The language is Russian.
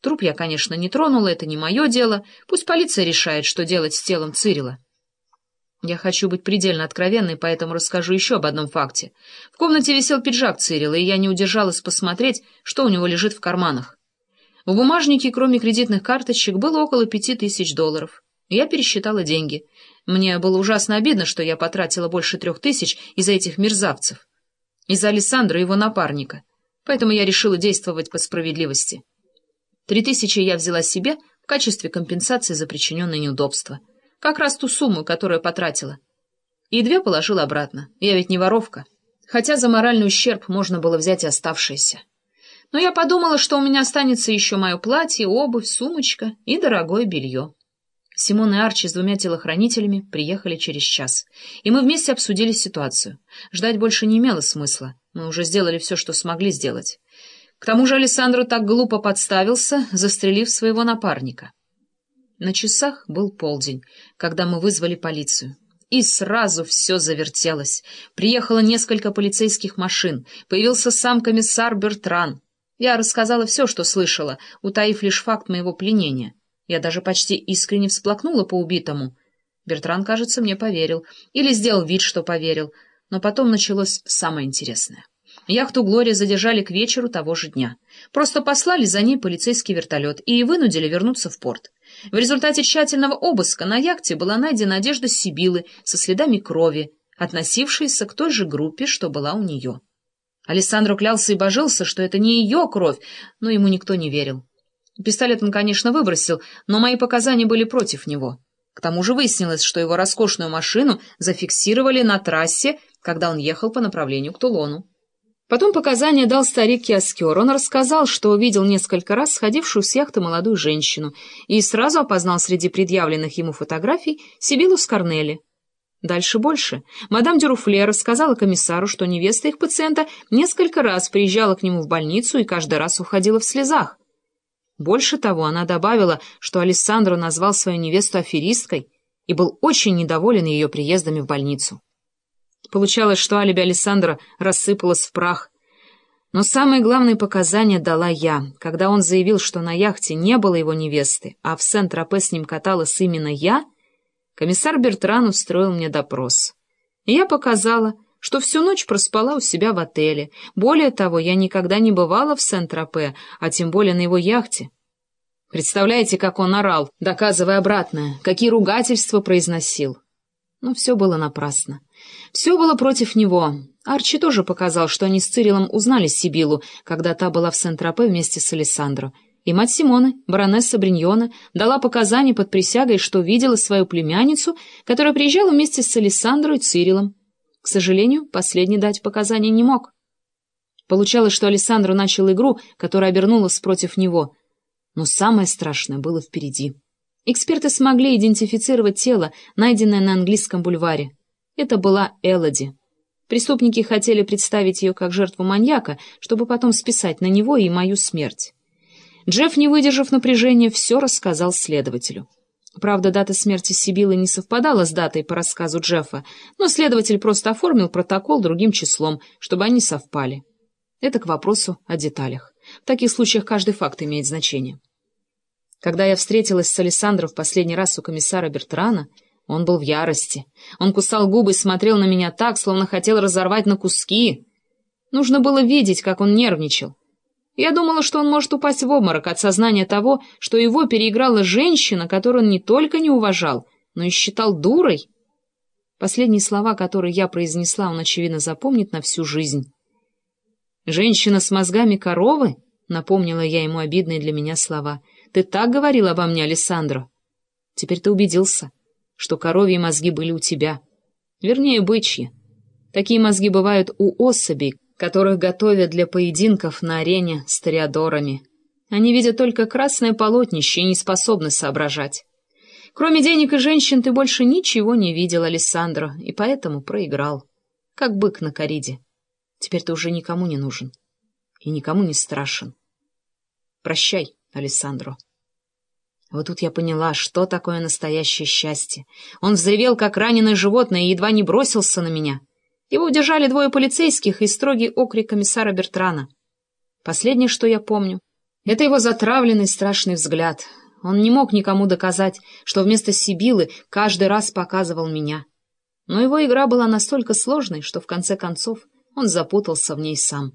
Труп я, конечно, не тронула, это не мое дело. Пусть полиция решает, что делать с телом Цирила. Я хочу быть предельно откровенной, поэтому расскажу еще об одном факте. В комнате висел пиджак Цирила, и я не удержалась посмотреть, что у него лежит в карманах. В бумажнике, кроме кредитных карточек, было около пяти тысяч долларов. Я пересчитала деньги. Мне было ужасно обидно, что я потратила больше трех тысяч из-за этих мерзавцев. Из-за Александра и его напарника. Поэтому я решила действовать по справедливости. Три тысячи я взяла себе в качестве компенсации за причиненное неудобство. Как раз ту сумму, которую потратила. И две положила обратно. Я ведь не воровка. Хотя за моральный ущерб можно было взять и оставшиеся. Но я подумала, что у меня останется еще мое платье, обувь, сумочка и дорогое белье. Симон и Арчи с двумя телохранителями приехали через час, и мы вместе обсудили ситуацию. Ждать больше не имело смысла. Мы уже сделали все, что смогли сделать. К тому же Александр так глупо подставился, застрелив своего напарника. На часах был полдень, когда мы вызвали полицию. И сразу все завертелось. Приехало несколько полицейских машин. Появился сам комиссар Бертран. Я рассказала все, что слышала, утаив лишь факт моего пленения. Я даже почти искренне всплакнула по убитому. Бертран, кажется, мне поверил. Или сделал вид, что поверил. Но потом началось самое интересное. Яхту «Глория» задержали к вечеру того же дня. Просто послали за ней полицейский вертолет и вынудили вернуться в порт. В результате тщательного обыска на яхте была найдена одежда Сибилы со следами крови, относившаяся к той же группе, что была у нее. Александр клялся и божился, что это не ее кровь, но ему никто не верил. Пистолет он, конечно, выбросил, но мои показания были против него. К тому же выяснилось, что его роскошную машину зафиксировали на трассе, когда он ехал по направлению к Тулону. Потом показания дал старик Киоскер. Он рассказал, что увидел несколько раз сходившую с яхты молодую женщину и сразу опознал среди предъявленных ему фотографий Сибилу Скорнелли. Дальше больше. Мадам Дюруфле рассказала комиссару, что невеста их пациента несколько раз приезжала к нему в больницу и каждый раз уходила в слезах. Больше того, она добавила, что Алессандро назвал свою невесту аферисткой и был очень недоволен ее приездами в больницу. Получалось, что алиби Александра рассыпалось в прах. Но самые главные показания дала я, когда он заявил, что на яхте не было его невесты, а в Сент-Тропе с ним каталась именно я, комиссар Бертран устроил мне допрос. И я показала, что всю ночь проспала у себя в отеле. Более того, я никогда не бывала в Сент-Тропе, а тем более на его яхте. Представляете, как он орал, доказывая обратное, какие ругательства произносил. Но все было напрасно. Все было против него. Арчи тоже показал, что они с Цирилом узнали Сибилу, когда та была в Сент-Тропе вместе с Алессандро. И мать Симоны, баронесса Бриньона, дала показания под присягой, что видела свою племянницу, которая приезжала вместе с Алессандро и Цирилом. К сожалению, последний дать показания не мог. Получалось, что Алессандро начал игру, которая обернулась против него. Но самое страшное было впереди. Эксперты смогли идентифицировать тело, найденное на английском бульваре. Это была Элоди. Преступники хотели представить ее как жертву маньяка, чтобы потом списать на него и мою смерть. Джефф, не выдержав напряжения, все рассказал следователю. Правда, дата смерти Сибилы не совпадала с датой по рассказу Джеффа, но следователь просто оформил протокол другим числом, чтобы они совпали. Это к вопросу о деталях. В таких случаях каждый факт имеет значение. Когда я встретилась с Александром в последний раз у комиссара Бертрана, он был в ярости. Он кусал губы и смотрел на меня так, словно хотел разорвать на куски. Нужно было видеть, как он нервничал. Я думала, что он может упасть в обморок от сознания того, что его переиграла женщина, которую он не только не уважал, но и считал дурой. Последние слова, которые я произнесла, он, очевидно, запомнит на всю жизнь. «Женщина с мозгами коровы?» — напомнила я ему обидные для меня слова. «Ты так говорил обо мне, Алессандро?» «Теперь ты убедился» что коровьи мозги были у тебя. Вернее, бычьи. Такие мозги бывают у особей, которых готовят для поединков на арене с тореадорами. Они видят только красное полотнище и не способны соображать. Кроме денег и женщин ты больше ничего не видел, Алессандро, и поэтому проиграл. Как бык на кориде. Теперь ты уже никому не нужен. И никому не страшен. Прощай, Алессандро. Вот тут я поняла, что такое настоящее счастье. Он взревел, как раненое животное, и едва не бросился на меня. Его удержали двое полицейских и строгий окрик комиссара Бертрана. Последнее, что я помню, Это его затравленный страшный взгляд. Он не мог никому доказать, что вместо Сибилы каждый раз показывал меня. Но его игра была настолько сложной, что в конце концов он запутался в ней сам.